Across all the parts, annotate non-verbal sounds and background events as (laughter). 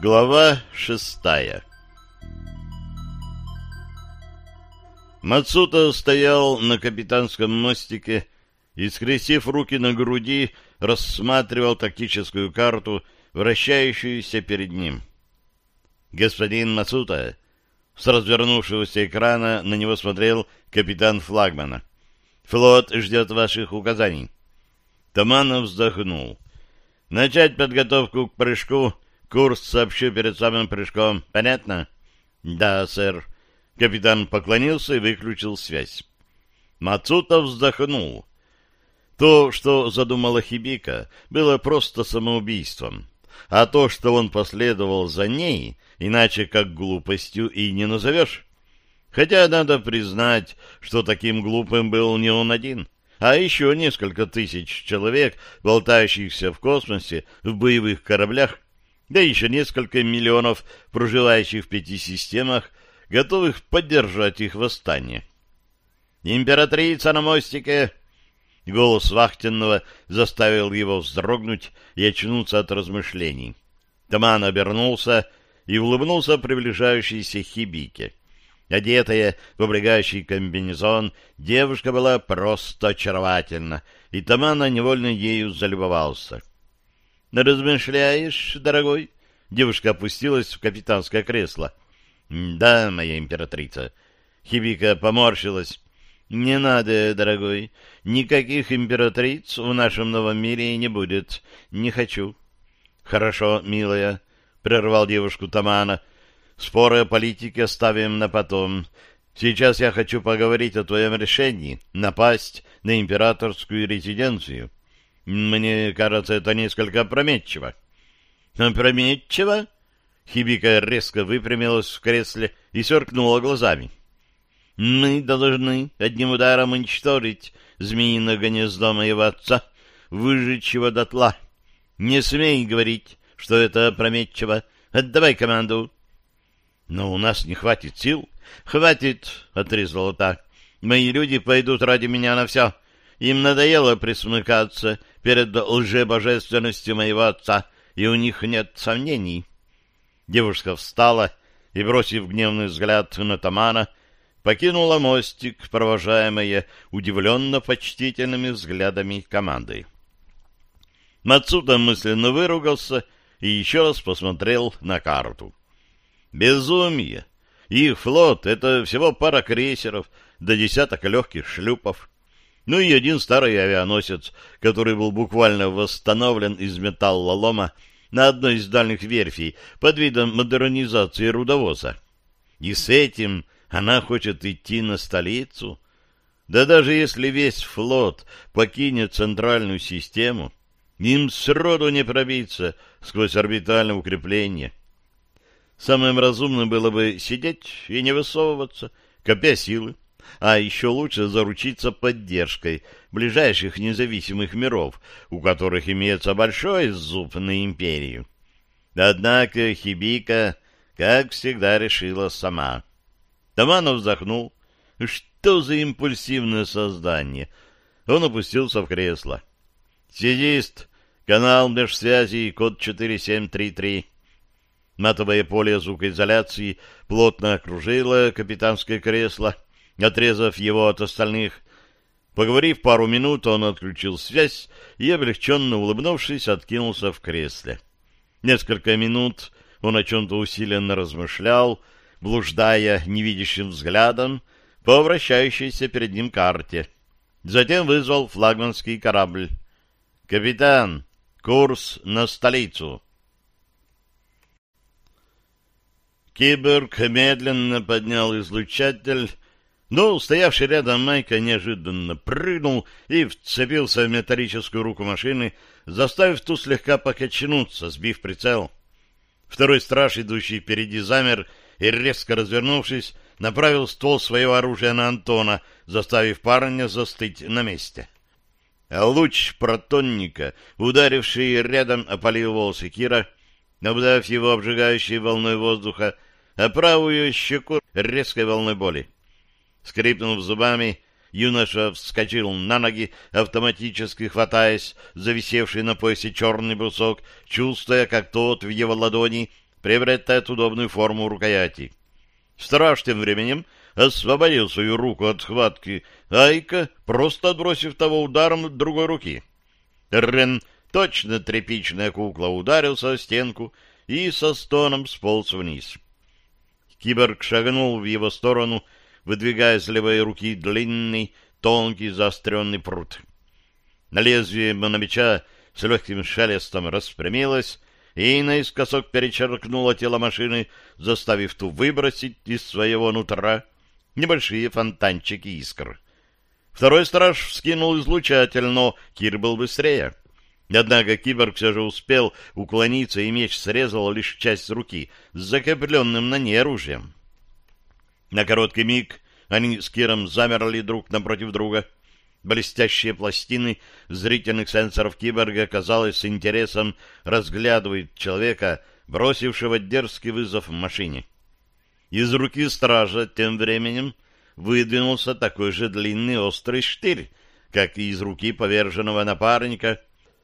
Глава шестая Мацута стоял на капитанском мостике и, скрестив руки на груди, рассматривал тактическую карту, вращающуюся перед ним. «Господин Мацута!» С развернувшегося экрана на него смотрел капитан флагмана. «Флот ждет ваших указаний». Таманов вздохнул. «Начать подготовку к прыжку. Курс сообщу перед самым прыжком. Понятно?» «Да, сэр». Капитан поклонился и выключил связь. Мацута вздохнул. То, что задумала Хибика, было просто самоубийством. А то, что он последовал за ней, иначе как глупостью и не назовешь. Хотя надо признать, что таким глупым был не он один, а еще несколько тысяч человек, болтающихся в космосе в боевых кораблях, да еще несколько миллионов проживающих в пяти системах, готовых поддержать их восстание. «Императрица на мостике!» Голос вахтенного заставил его вздрогнуть и очнуться от размышлений. Таман обернулся и улыбнулся приближающейся хибике. Одетая в облегающий комбинезон, девушка была просто очаровательна, и Тамана невольно ею залюбовался. — Размышляешь, дорогой? Девушка опустилась в капитанское кресло. — Да, моя императрица. Хибика поморщилась. «Не надо, дорогой. Никаких императриц в нашем новом мире не будет. Не хочу». «Хорошо, милая», — прервал девушку Тамана. «Споры о политике оставим на потом. Сейчас я хочу поговорить о твоем решении напасть на императорскую резиденцию. Мне кажется, это несколько опрометчиво». «Опрометчиво?» Хибика резко выпрямилась в кресле и сверкнула глазами. Мы должны одним ударом уничтожить змеиное гнездо моего отца, выжечь его дотла. Не смей говорить, что это опрометчиво. Отдавай команду. Но у нас не хватит сил. Хватит, — отрезала так. Мои люди пойдут ради меня на все. Им надоело присмыкаться перед лжебожественностью моего отца, и у них нет сомнений. Девушка встала и, бросив гневный взгляд на Тамана, — покинула мостик, провожаемая удивленно-почтительными взглядами команды. Мацута мысленно выругался и еще раз посмотрел на карту. Безумие! Их флот — это всего пара крейсеров до десяток легких шлюпов. Ну и один старый авианосец, который был буквально восстановлен из металлолома на одной из дальних верфей под видом модернизации рудовоза. И с этим она хочет идти на столицу? Да даже если весь флот покинет центральную систему, им сроду не пробиться сквозь орбитальное укрепление. Самым разумным было бы сидеть и не высовываться, копя силы, а еще лучше заручиться поддержкой ближайших независимых миров, у которых имеется большой зуб на империю. Однако Хибика, как всегда, решила сама — Таманов вздохнул. Что за импульсивное создание? Он опустился в кресло. Связист, канал межсвязи, код 4733. Матовое поле звукоизоляции плотно окружило капитанское кресло, отрезав его от остальных. Поговорив пару минут, он отключил связь и, облегченно улыбнувшись, откинулся в кресле. Несколько минут он о чем-то усиленно размышлял, блуждая невидящим взглядом по вращающейся перед ним карте. Затем вызвал флагманский корабль. «Капитан, курс на столицу!» Киберг медленно поднял излучатель, но стоявший рядом Майка неожиданно прыгнул и вцепился в металлическую руку машины, заставив ту слегка покачнуться, сбив прицел. Второй страж, идущий впереди, замер и, резко развернувшись, направил ствол своего оружия на Антона, заставив парня застыть на месте. луч протонника, ударивший рядом, опалил волосы Кира, обдав его обжигающей волной воздуха, а правую щеку резкой волной боли. Скрипнув зубами, юноша вскочил на ноги, автоматически хватаясь за висевший на поясе черный брусок, чувствуя, как тот в его ладони приобретает удобную форму рукояти. Страж тем временем освободил свою руку от хватки Айка, просто отбросив того ударом другой руки. Рен, точно тряпичная кукла, ударился о стенку и со стоном сполз вниз. Киборг шагнул в его сторону, выдвигая с левой руки длинный, тонкий заостренный прут. На лезвие мономеча с легким шелестом распрямилась и наискосок перечеркнула тело машины, заставив ту выбросить из своего нутра небольшие фонтанчики искр. Второй страж вскинул излучатель, но Кир был быстрее. Однако киборг все же успел уклониться, и меч срезал лишь часть руки с закрепленным на ней оружием. На короткий миг они с Киром замерли друг напротив друга. Блестящие пластины зрительных сенсоров киборга, казалось, с интересом разглядывают человека, бросившего дерзкий вызов машине. Из руки стража тем временем выдвинулся такой же длинный острый штырь, как и из руки поверженного напарника,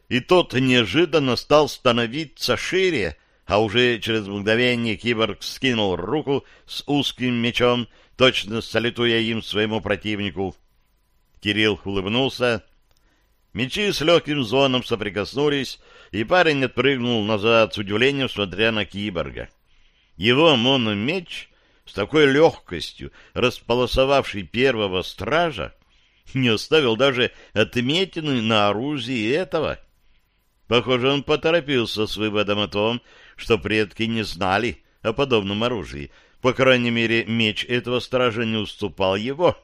и тот неожиданно стал становиться шире, а уже через мгновение киборг скинул руку с узким мечом, точно салютуя им своему противнику. Кирилл улыбнулся. Мечи с легким звоном соприкоснулись, и парень отпрыгнул назад с удивлением, смотря на киборга. Его мономеч с такой легкостью, располосовавший первого стража, не оставил даже отметины на оружии этого. Похоже, он поторопился с выводом о том, что предки не знали о подобном оружии. По крайней мере, меч этого стража не уступал его.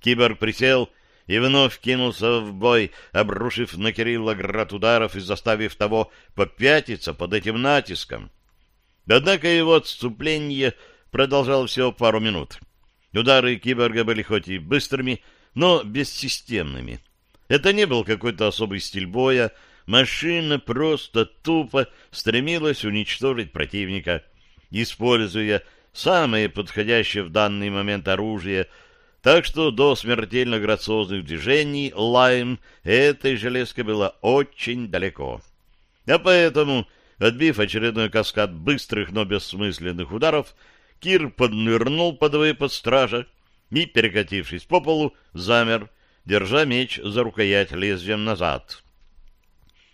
Киборг присел и вновь кинулся в бой, обрушив на Кирилла град ударов и заставив того попятиться под этим натиском. Однако его отступление продолжал всего пару минут. Удары киборга были хоть и быстрыми, но бессистемными. Это не был какой-то особый стиль боя, машина просто тупо стремилась уничтожить противника, используя самое подходящее в данный момент оружие, так что до смертельно грациозных движений Лайм этой железкой было очень далеко. А поэтому, отбив очередной каскад быстрых, но бессмысленных ударов, Кир поднырнул под выпад стража и, перекатившись по полу, замер, держа меч за рукоять лезвием назад.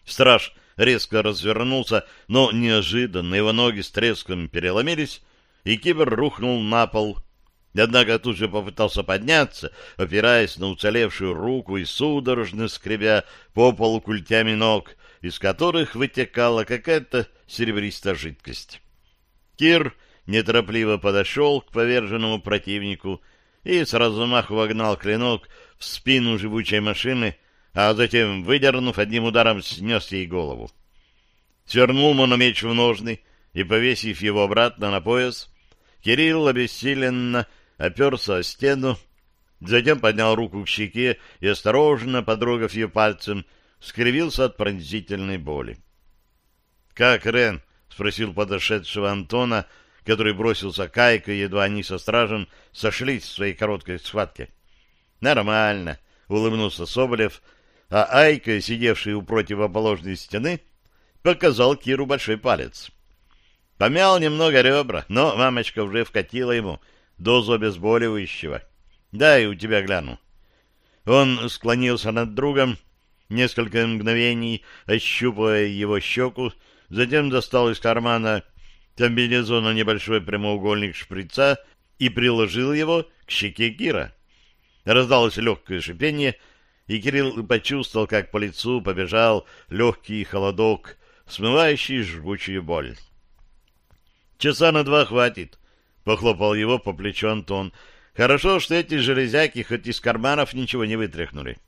Страж резко развернулся, но неожиданно его ноги с треском переломились, и кибер рухнул на пол. Однако тут же попытался подняться, опираясь на уцелевшую руку и судорожно скребя по полу культями ног, из которых вытекала какая-то серебристая жидкость. Кир неторопливо подошел к поверженному противнику и с размаху вогнал клинок в спину живучей машины, а затем, выдернув одним ударом, снес ей голову. Свернул мономеч в ножны и, повесив его обратно на пояс, Кирилл обессиленно оперся о стену, затем поднял руку к щеке и, осторожно подрогав ее пальцем, скривился от пронзительной боли. — Как, Рен? — спросил подошедшего Антона, — который бросился Кайка, едва они со стражем сошлись в своей короткой схватке. «Нормально», — улыбнулся Соболев, а Айка, сидевший у противоположной стены, показал Киру большой палец. Помял немного ребра, но мамочка уже вкатила ему дозу обезболивающего. «Дай у тебя гляну». Он склонился над другом, несколько мгновений ощупывая его щеку, затем достал из кармана комбинезона небольшой прямоугольник шприца и приложил его к щеке Кира. Раздалось легкое шипение, и Кирилл почувствовал, как по лицу побежал легкий холодок, смывающий жгучую боль. «Часа на два хватит», — похлопал его по плечу Антон. «Хорошо, что эти железяки хоть из карманов ничего не вытряхнули».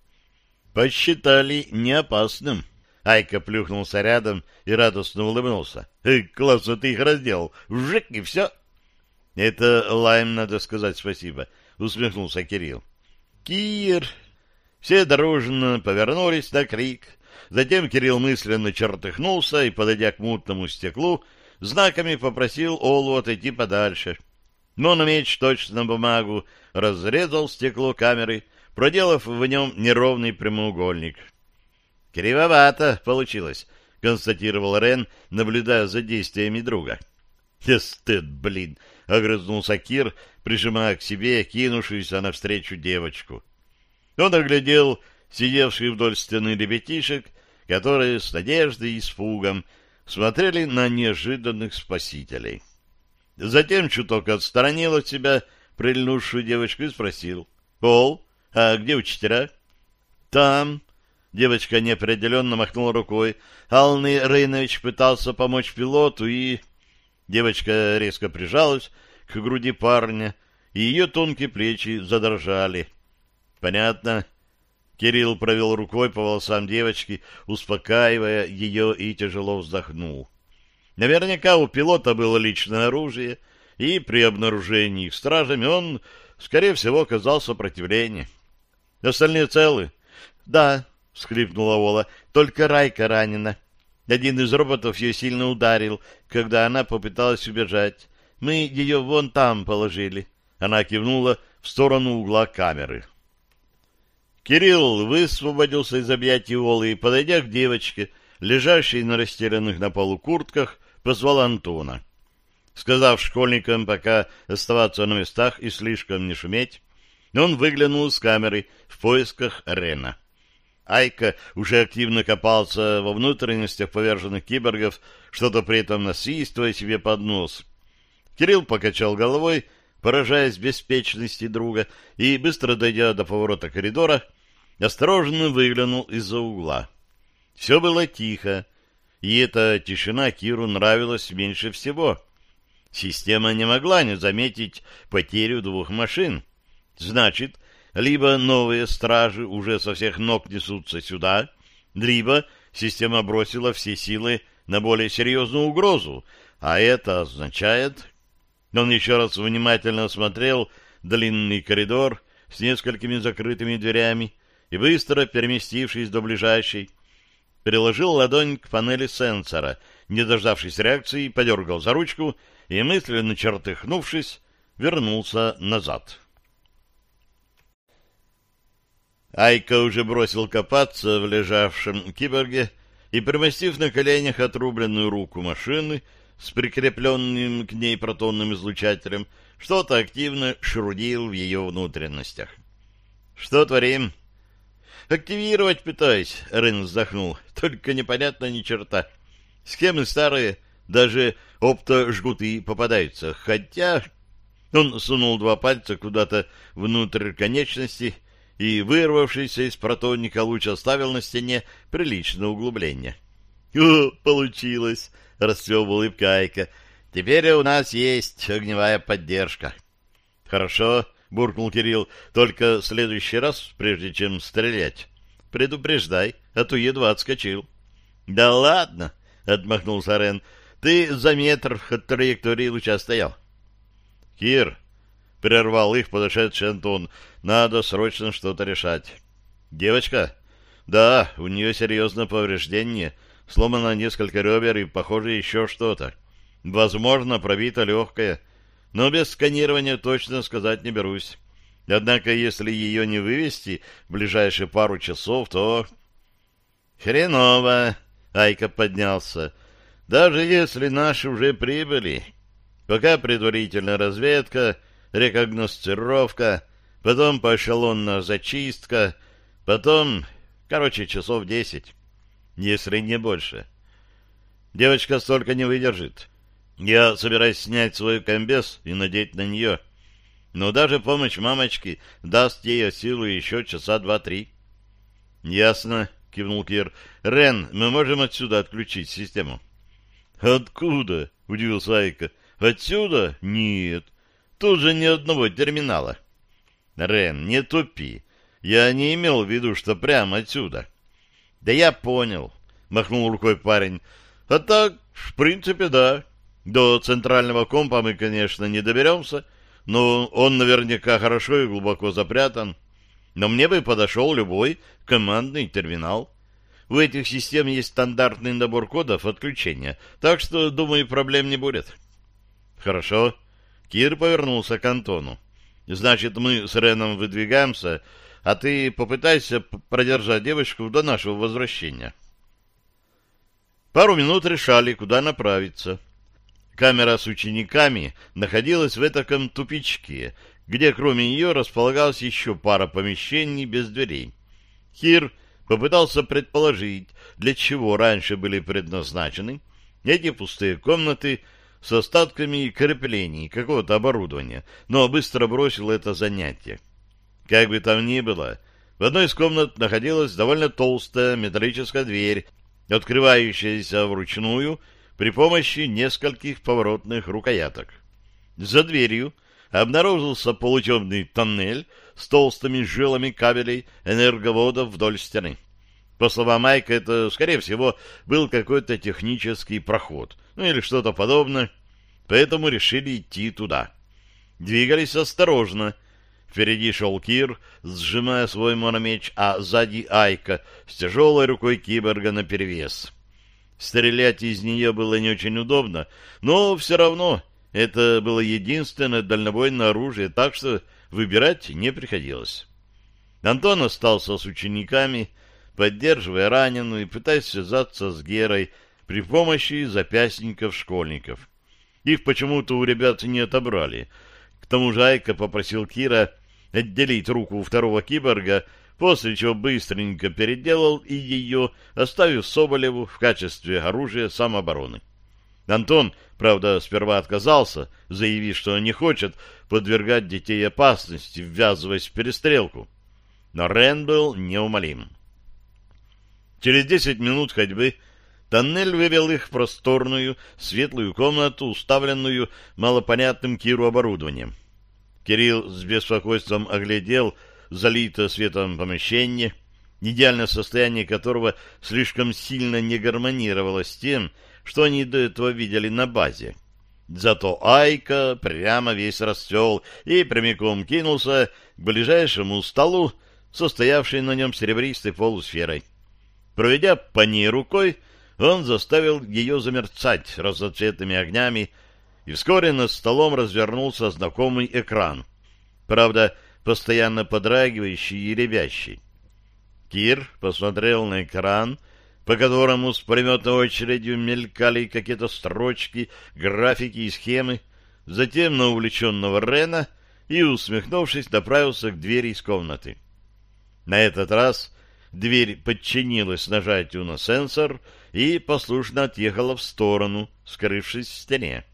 «Посчитали неопасным». Айка плюхнулся рядом и радостно улыбнулся. «Эй, классно ты их разделал! Вжик, и все!» «Это Лайм, надо сказать спасибо», — усмехнулся Кирилл. «Кир!» Все дорожно повернулись на крик. Затем Кирилл мысленно чертыхнулся и, подойдя к мутному стеклу, знаками попросил Олу отойти подальше. Но на меч точно на бумагу разрезал стекло камеры, проделав в нем неровный прямоугольник. «Кривовато получилось», — констатировал Рен, наблюдая за действиями друга. Эстет, блин! — огрызнулся Кир, прижимая к себе кинувшуюся навстречу девочку. Он оглядел сидевших вдоль стены ребятишек, которые с надеждой и испугом смотрели на неожиданных спасителей. Затем чуток отстранил от себя прильнувшую девочку и спросил. — Пол, а где учителя? — Там. Девочка неопределенно махнула рукой. Алны Рейнович пытался помочь пилоту и... Девочка резко прижалась к груди парня, и ее тонкие плечи задрожали. — Понятно. Кирилл провел рукой по волосам девочки, успокаивая ее и тяжело вздохнул. Наверняка у пилота было личное оружие, и при обнаружении их стражами он, скорее всего, оказал сопротивление. Остальные целы? — Да, — скрипнула Ола, — только Райка ранена. Один из роботов ее сильно ударил, когда она попыталась убежать. Мы ее вон там положили. Она кивнула в сторону угла камеры. Кирилл высвободился из объятий Олы и, подойдя к девочке, лежащей на растерянных на полу куртках, позвал Антона. Сказав школьникам пока оставаться на местах и слишком не шуметь, он выглянул из камеры в поисках Рена. Айка уже активно копался во внутренностях поверженных киборгов, что-то при этом насвистывая себе под нос. Кирилл покачал головой, поражаясь беспечности друга, и, быстро дойдя до поворота коридора, осторожно выглянул из-за угла. Все было тихо, и эта тишина Киру нравилась меньше всего. Система не могла не заметить потерю двух машин. Значит, либо новые стражи уже со всех ног несутся сюда, либо система бросила все силы на более серьезную угрозу, а это означает... Он еще раз внимательно осмотрел длинный коридор с несколькими закрытыми дверями и, быстро переместившись до ближайшей, приложил ладонь к панели сенсора, не дождавшись реакции, подергал за ручку и, мысленно чертыхнувшись, вернулся назад. Айка уже бросил копаться в лежавшем киборге и, примостив на коленях отрубленную руку машины с прикрепленным к ней протонным излучателем, что-то активно шрудил в ее внутренностях. «Что творим?» «Активировать пытаюсь», — Рен вздохнул. «Только непонятно ни черта. Схемы старые, даже оптожгуты попадаются. Хотя...» Он сунул два пальца куда-то внутрь конечности и, вырвавшийся из протонника луч оставил на стене приличное углубление. «О, получилось!» — расцвел улыбка Айка. «Теперь у нас есть огневая поддержка». «Хорошо», — буркнул Кирилл, — «только в следующий раз, прежде чем стрелять, предупреждай, а то едва отскочил». «Да ладно!» — отмахнулся Рен. «Ты за метр от траектории луча стоял». «Кир, — прервал их подошедший Антон. — Надо срочно что-то решать. — Девочка? — Да, у нее серьезное повреждение. Сломано несколько ребер и, похоже, еще что-то. Возможно, пробито легкое. Но без сканирования точно сказать не берусь. Однако, если ее не вывести в ближайшие пару часов, то... — Хреново! — Айка поднялся. — Даже если наши уже прибыли. Пока предварительная разведка рекогносцировка, потом поэшелонная зачистка, потом, короче, часов десять, если не больше. Девочка столько не выдержит. Я собираюсь снять свой комбез и надеть на нее. Но даже помощь мамочки даст ей силу еще часа два-три. — Ясно, — кивнул Кир. — Рен, мы можем отсюда отключить систему? — Откуда? — удивился Айка. — Отсюда? Нет. Тут же ни одного терминала. Рен, не тупи. Я не имел в виду, что прямо отсюда. Да я понял, махнул рукой парень. А так, в принципе, да. До центрального компа мы, конечно, не доберемся, но он наверняка хорошо и глубоко запрятан. Но мне бы подошел любой командный терминал. У этих систем есть стандартный набор кодов отключения, так что, думаю, проблем не будет. Хорошо. Кир повернулся к Антону. «Значит, мы с Реном выдвигаемся, а ты попытайся продержать девочку до нашего возвращения». Пару минут решали, куда направиться. Камера с учениками находилась в этом тупичке, где кроме нее располагалась еще пара помещений без дверей. Кир попытался предположить, для чего раньше были предназначены эти пустые комнаты с остатками креплений какого-то оборудования, но быстро бросил это занятие. Как бы там ни было, в одной из комнат находилась довольно толстая металлическая дверь, открывающаяся вручную при помощи нескольких поворотных рукояток. За дверью обнаружился полутемный тоннель с толстыми жилами кабелей энерговодов вдоль стены. По словам Майка, это, скорее всего, был какой-то технический проход, ну или что-то подобное, поэтому решили идти туда. Двигались осторожно. Впереди шел Кир, сжимая свой мономеч, а сзади Айка с тяжелой рукой киборга наперевес. Стрелять из нее было не очень удобно, но все равно это было единственное дальнобойное оружие, так что выбирать не приходилось. Антон остался с учениками, поддерживая раненую и пытаясь связаться с Герой при помощи запястников школьников. Их почему-то у ребят не отобрали. К тому же Айка попросил Кира отделить руку второго киборга, после чего быстренько переделал и ее, оставив Соболеву в качестве оружия самообороны. Антон, правда, сперва отказался, заявив, что не хочет подвергать детей опасности, ввязываясь в перестрелку. Но Рен был неумолим. Через десять минут ходьбы тоннель вывел их в просторную, светлую комнату, уставленную малопонятным Киру оборудованием. Кирилл с беспокойством оглядел залитое светом помещение, идеальное состояние которого слишком сильно не гармонировало с тем, что они до этого видели на базе. Зато Айка прямо весь расцвел и прямиком кинулся к ближайшему столу, состоявшей на нем серебристой полусферой. Проведя по ней рукой, он заставил ее замерцать разноцветными огнями, и вскоре над столом развернулся знакомый экран. Правда, постоянно подрагивающий и ребящий. Кир посмотрел на экран — по которому с пулеметной очередью мелькали какие-то строчки, графики и схемы, затем на увлеченного Рена и, усмехнувшись, направился к двери из комнаты. На этот раз дверь подчинилась нажатию на сенсор и послушно отъехала в сторону, скрывшись в стене.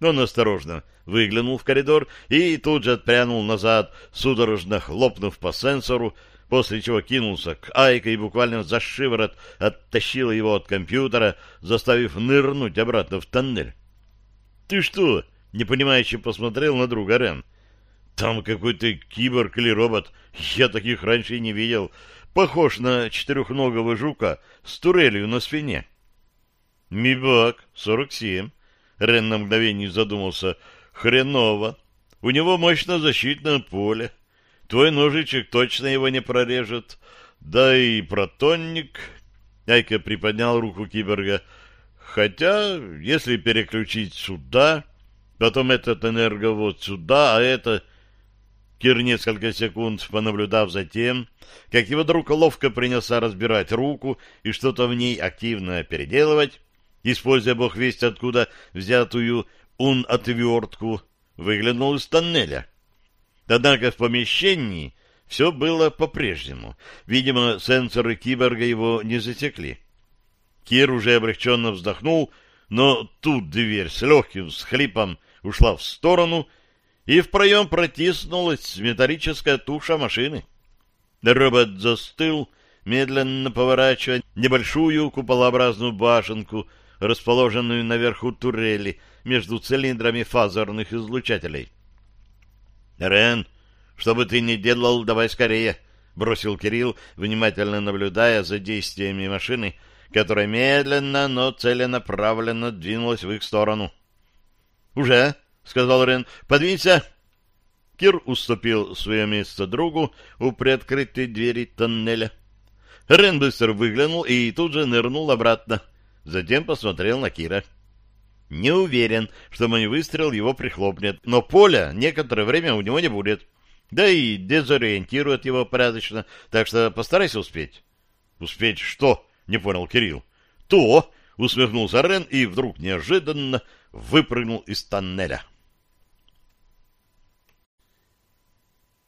Он осторожно выглянул в коридор и тут же отпрянул назад, судорожно хлопнув по сенсору, после чего кинулся к Айке и буквально за шиворот оттащил его от компьютера, заставив нырнуть обратно в тоннель. — Ты что? — непонимающе посмотрел на друга Рен. — Там какой-то киборг или робот. Я таких раньше не видел. Похож на четырехногого жука с турелью на спине. — Мибак, 47. Рен на мгновение задумался. — Хреново. У него мощное защитное поле. Твой ножичек точно его не прорежет. Да и протонник... Айка приподнял руку киборга. Хотя, если переключить сюда, потом этот энерговод сюда, а это... Кир несколько секунд, понаблюдав за тем, как его друг ловко принялся разбирать руку и что-то в ней активно переделывать, используя бог весть откуда взятую ун-отвертку, выглянул из тоннеля. Однако в помещении все было по-прежнему. Видимо, сенсоры киборга его не засекли. Кир уже облегченно вздохнул, но тут дверь с легким схлипом ушла в сторону, и в проем протиснулась металлическая туша машины. Робот застыл, медленно поворачивая небольшую куполообразную башенку, расположенную наверху турели между цилиндрами фазерных излучателей. Рен, что бы ты ни делал, давай скорее, бросил Кирилл, внимательно наблюдая за действиями машины, которая медленно, но целенаправленно двинулась в их сторону. Уже, сказал Рен, подвинься. Кир уступил свое место другу у приоткрытой двери тоннеля. Рен быстро выглянул и тут же нырнул обратно. Затем посмотрел на Кира. — не уверен, что мой выстрел его прихлопнет, но поля некоторое время у него не будет. Да и дезориентирует его порядочно, так что постарайся успеть. — Успеть что? — не понял Кирилл. — То! — усмехнулся Рен и вдруг неожиданно выпрыгнул из тоннеля.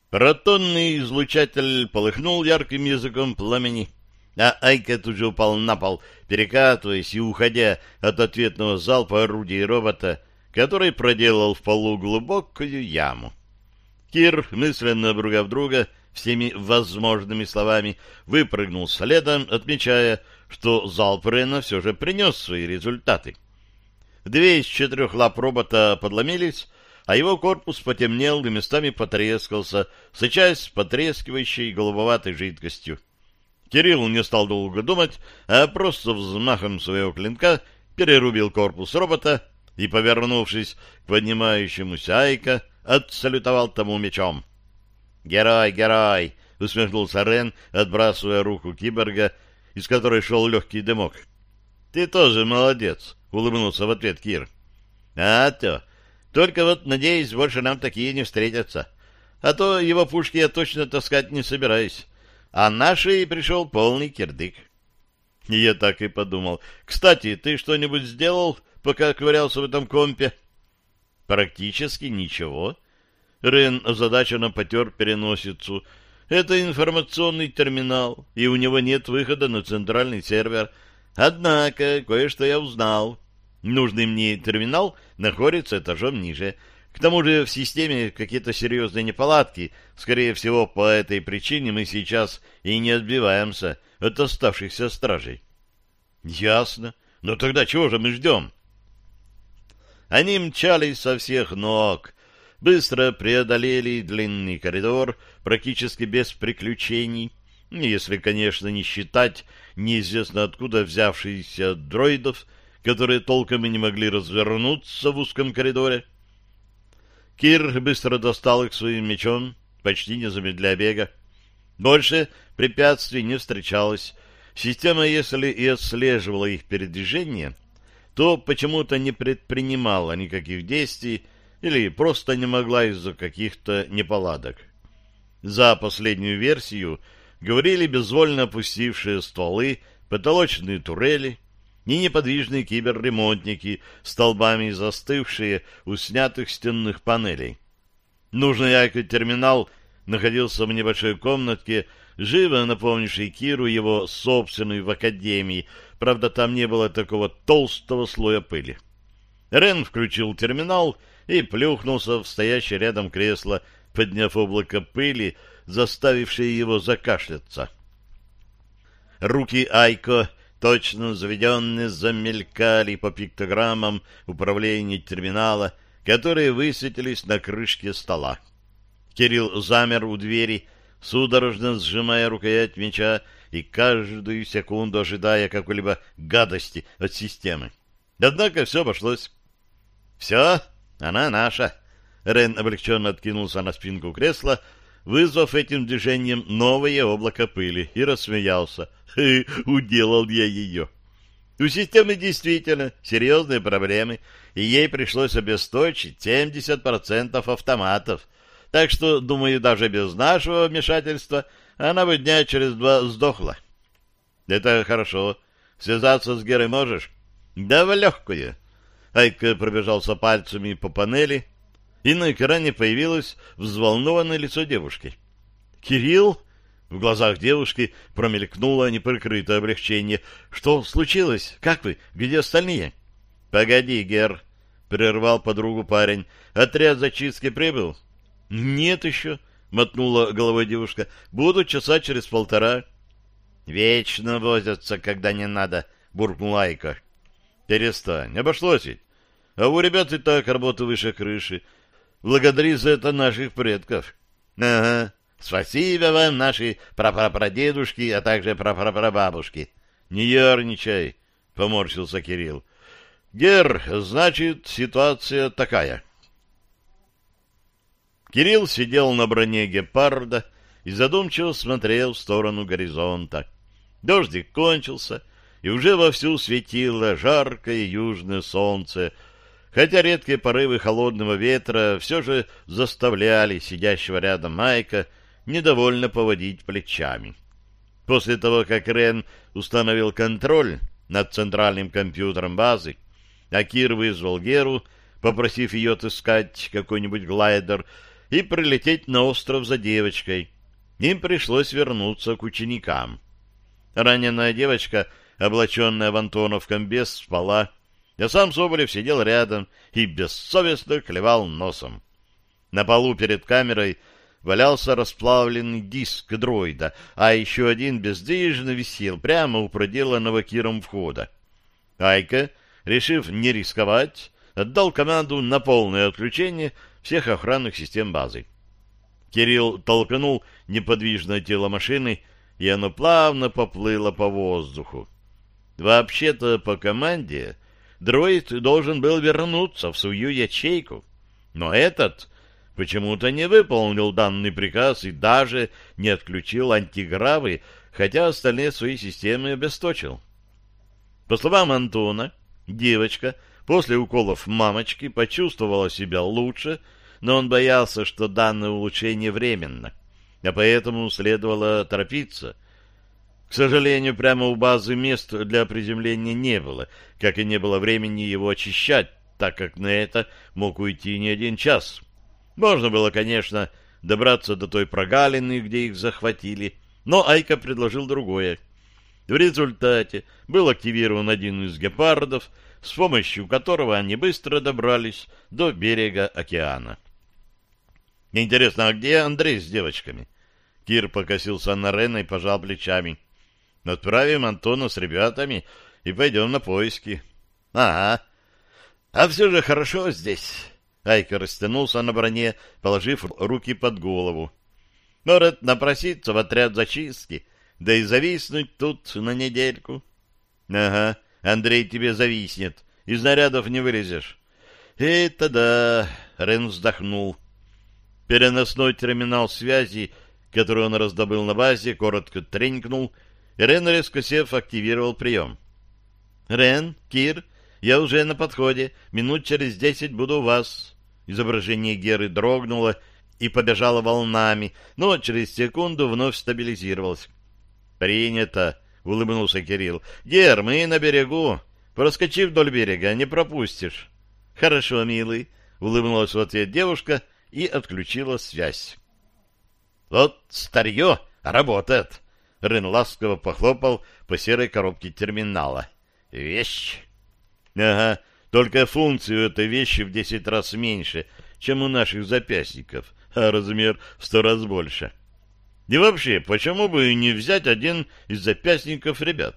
Протонный излучатель полыхнул ярким языком пламени, а Айка тут же упал на пол, перекатываясь и уходя от ответного залпа орудий робота, который проделал в полу глубокую яму. Кир, мысленно обругав друга всеми возможными словами, выпрыгнул следом, отмечая, что залп Рена все же принес свои результаты. Две из четырех лап робота подломились, а его корпус потемнел и местами потрескался, сычась с потрескивающей голубоватой жидкостью. Кирилл не стал долго думать, а просто взмахом своего клинка перерубил корпус робота и, повернувшись к поднимающемуся Айка, отсалютовал тому мечом. «Герой, герой!» — усмехнулся Рен, отбрасывая руку киборга, из которой шел легкий дымок. «Ты тоже молодец!» — улыбнулся в ответ Кир. «А то! Только вот, надеюсь, больше нам такие не встретятся. А то его пушки я точно таскать не собираюсь. А нашей пришел полный кирдык». Я так и подумал. «Кстати, ты что-нибудь сделал, пока ковырялся в этом компе?» «Практически ничего». Рен озадаченно потер переносицу. «Это информационный терминал, и у него нет выхода на центральный сервер». Однако кое-что я узнал. Нужный мне терминал находится этажом ниже. К тому же в системе какие-то серьезные неполадки. Скорее всего, по этой причине мы сейчас и не отбиваемся от оставшихся стражей. Ясно. Но тогда чего же мы ждем? Они мчались со всех ног, быстро преодолели длинный коридор, практически без приключений, если, конечно, не считать неизвестно откуда взявшихся дроидов, которые толком и не могли развернуться в узком коридоре. Кир быстро достал их своим мечом, почти не замедляя бега. Больше препятствий не встречалось. Система, если и отслеживала их передвижение, то почему-то не предпринимала никаких действий или просто не могла из-за каких-то неполадок. За последнюю версию — говорили безвольно опустившие стволы, потолочные турели и неподвижные киберремонтники, столбами застывшие у снятых стенных панелей. Нужный Айко-терминал находился в небольшой комнатке, живо напомнившей Киру его собственную в Академии, правда, там не было такого толстого слоя пыли. Рен включил терминал и плюхнулся в стоящее рядом кресло, подняв облако пыли, заставившее его закашляться. Руки Айко, точно заведенные, замелькали по пиктограммам управления терминала, которые высветились на крышке стола. Кирилл замер у двери, судорожно сжимая рукоять меча и каждую секунду ожидая какой-либо гадости от системы. Однако все обошлось. «Все, она наша!» Рен облегченно откинулся на спинку кресла, вызвав этим движением новое облако пыли, и рассмеялся. (laughs) Уделал я ее. У системы действительно серьезные проблемы, и ей пришлось обесточить 70% автоматов. Так что, думаю, даже без нашего вмешательства она бы дня через два сдохла. Это хорошо. Связаться с Герой можешь? Да в легкую. Айка пробежался пальцами по панели, и на экране появилось взволнованное лицо девушки. «Кирилл?» В глазах девушки промелькнуло неприкрытое облегчение. «Что случилось? Как вы? Где остальные?» «Погоди, Гер», — прервал подругу парень. «Отряд зачистки прибыл?» «Нет еще», — мотнула головой девушка. «Буду часа через полтора». «Вечно возятся, когда не надо», — буркнула Айка. «Перестань, обошлось ведь. А у ребят и так работа выше крыши. Благодари за это наших предков. — Ага. Спасибо вам, наши прапрапрадедушки, а также прапрапрабабушки. — Не ерничай, — поморщился Кирилл. — Гер, значит, ситуация такая. Кирилл сидел на броне гепарда и задумчиво смотрел в сторону горизонта. Дождик кончился, и уже вовсю светило жаркое южное солнце — хотя редкие порывы холодного ветра все же заставляли сидящего рядом Майка недовольно поводить плечами. После того, как Рен установил контроль над центральным компьютером базы, а Кир вызвал Геру, попросив ее отыскать какой-нибудь глайдер и прилететь на остров за девочкой. Им пришлось вернуться к ученикам. Раненая девочка, облаченная в Антонов комбез, спала, а сам Соболев сидел рядом и бессовестно клевал носом. На полу перед камерой валялся расплавленный диск дроида, а еще один бездвижно висел прямо у проделанного Киром входа. Айка, решив не рисковать, отдал команду на полное отключение всех охранных систем базы. Кирилл толкнул неподвижное тело машины, и оно плавно поплыло по воздуху. Вообще-то по команде дроид должен был вернуться в свою ячейку, но этот почему-то не выполнил данный приказ и даже не отключил антигравы, хотя остальные свои системы обесточил. По словам Антона, девочка после уколов мамочки почувствовала себя лучше, но он боялся, что данное улучшение временно, а поэтому следовало торопиться. К сожалению, прямо у базы мест для приземления не было, как и не было времени его очищать, так как на это мог уйти не один час. Можно было, конечно, добраться до той прогалины, где их захватили, но Айка предложил другое. В результате был активирован один из гепардов, с помощью которого они быстро добрались до берега океана. Интересно, а где Андрей с девочками? Кир покосился на Рена и пожал плечами. Отправим Антона с ребятами и пойдем на поиски. Ага. А все же хорошо здесь. Айка растянулся на броне, положив руки под голову. Может напроситься в отряд зачистки, да и зависнуть тут на недельку. Ага, Андрей тебе зависнет, из нарядов не вылезешь. Это да, Рен вздохнул. Переносной терминал связи, который он раздобыл на базе, коротко тренькнул, и Рен, резко сев, активировал прием. «Рен, Кир, я уже на подходе. Минут через десять буду у вас. Изображение Геры дрогнуло и побежало волнами, но через секунду вновь стабилизировалось. «Принято!» — улыбнулся Кирилл. «Гер, мы на берегу. Проскочи вдоль берега, не пропустишь». «Хорошо, милый», — улыбнулась в ответ девушка и отключила связь. «Вот старье работает!» Рен ласково похлопал по серой коробке терминала. «Вещь!» Ага, только функцию этой вещи в десять раз меньше, чем у наших запястников, а размер в сто раз больше. И вообще, почему бы не взять один из запястников ребят?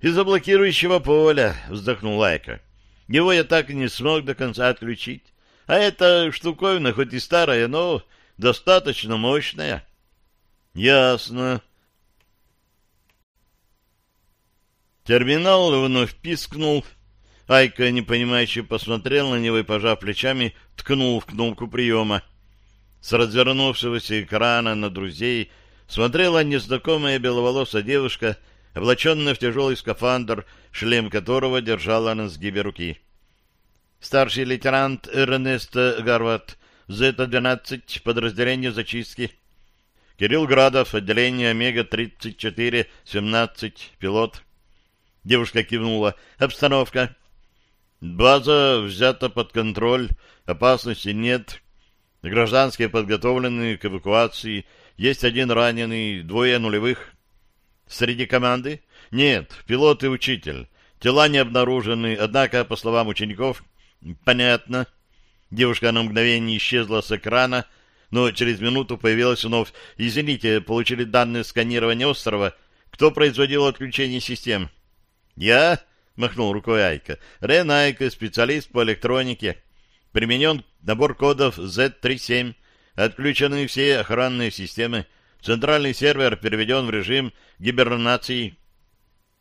Из-за блокирующего поля, вздохнул Лайка. Его я так и не смог до конца отключить. А эта штуковина, хоть и старая, но достаточно мощная. Ясно. Терминал вновь пискнул. Айка, непонимающе, посмотрел на него и, пожав плечами, ткнул в кнопку приема. С развернувшегося экрана на друзей смотрела незнакомая беловолосая девушка, облаченная в тяжелый скафандр, шлем которого держала на сгибе руки. Старший лейтенант Эрнест Гарвард, Z-12, подразделение зачистки. Кирилл Градов, отделение Омега-34, 17, пилот. Девушка кивнула. Обстановка. База взята под контроль, опасности нет. Гражданские подготовлены к эвакуации. Есть один раненый, двое нулевых. Среди команды? Нет, пилот и учитель. Тела не обнаружены, однако, по словам учеников, понятно. Девушка на мгновение исчезла с экрана, но через минуту появилась вновь. Извините, получили данные сканирования острова. Кто производил отключение систем? — «Я?» — махнул рукой Айка. «Рен Айка, специалист по электронике. Применен набор кодов Z37. Отключены все охранные системы. Центральный сервер переведен в режим гибернации».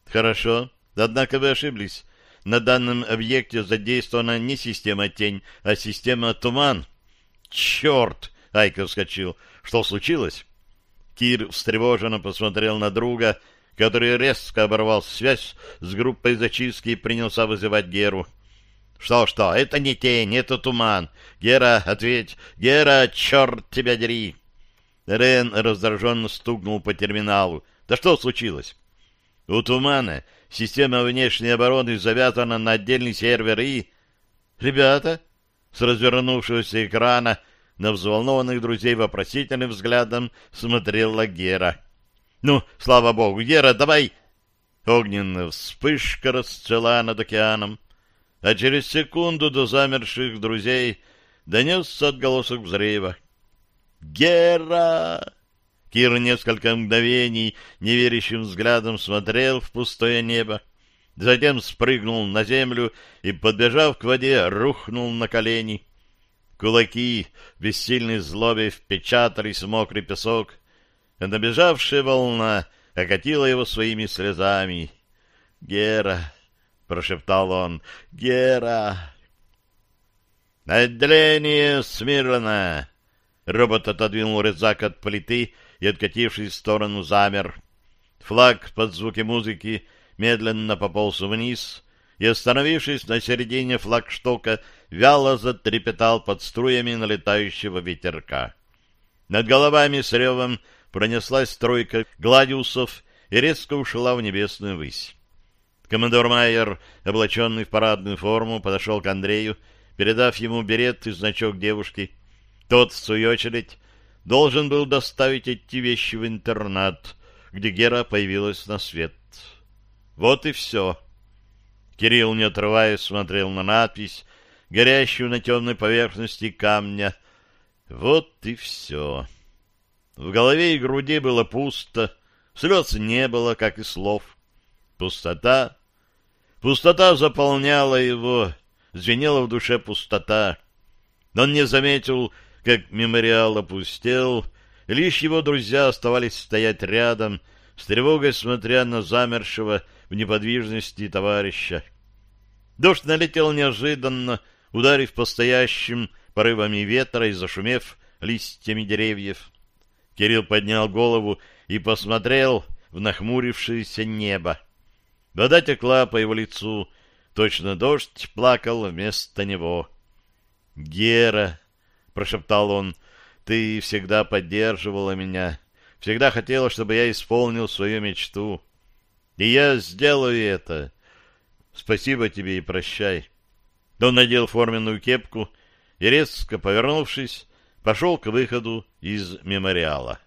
«Хорошо. Однако вы ошиблись. На данном объекте задействована не система «Тень», а система «Туман». «Черт!» — Айка вскочил. «Что случилось?» Кир встревоженно посмотрел на друга — который резко оборвал связь с группой зачистки и принялся вызывать Геру. «Что-что, это не тень, это туман. Гера, ответь! Гера, черт тебя дери!» Рен раздраженно стукнул по терминалу. «Да что случилось?» У Тумана система внешней обороны завязана на отдельный сервер и... «Ребята!» С развернувшегося экрана на взволнованных друзей вопросительным взглядом смотрела Гера. «Ну, слава богу, Гера, давай!» Огненная вспышка расцвела над океаном, а через секунду до замерших друзей донесся отголосок взрыва. «Гера!» Кир несколько мгновений неверящим взглядом смотрел в пустое небо, затем спрыгнул на землю и, подбежав к воде, рухнул на колени. Кулаки бессильной злобе впечатались в мокрый песок, набежавшая волна окатила его своими слезами. «Гера!» — прошептал он. «Гера!» «Отделение смирно!» Робот отодвинул резак от плиты и, откатившись в сторону, замер. Флаг под звуки музыки медленно пополз вниз и, остановившись на середине флагштока, вяло затрепетал под струями налетающего ветерка. Над головами с ревом пронеслась стройка гладиусов и резко ушла в небесную высь. Командор Майер, облаченный в парадную форму, подошел к Андрею, передав ему берет и значок девушки. Тот, в свою очередь, должен был доставить эти вещи в интернат, где Гера появилась на свет. Вот и все. Кирилл, не отрываясь, смотрел на надпись, горящую на темной поверхности камня. Вот и все. В голове и груди было пусто, слез не было, как и слов. Пустота. Пустота заполняла его, звенела в душе пустота. Он не заметил, как мемориал опустел, лишь его друзья оставались стоять рядом, с тревогой смотря на замершего в неподвижности товарища. Дождь налетел неожиданно, ударив по стоящим порывами ветра и зашумев листьями деревьев. Кирилл поднял голову и посмотрел в нахмурившееся небо. Вода текла по его лицу, точно дождь плакал вместо него. «Гера!» — прошептал он. «Ты всегда поддерживала меня, всегда хотела, чтобы я исполнил свою мечту. И я сделаю это. Спасибо тебе и прощай». Он надел форменную кепку и, резко повернувшись, пошел к выходу из мемориала.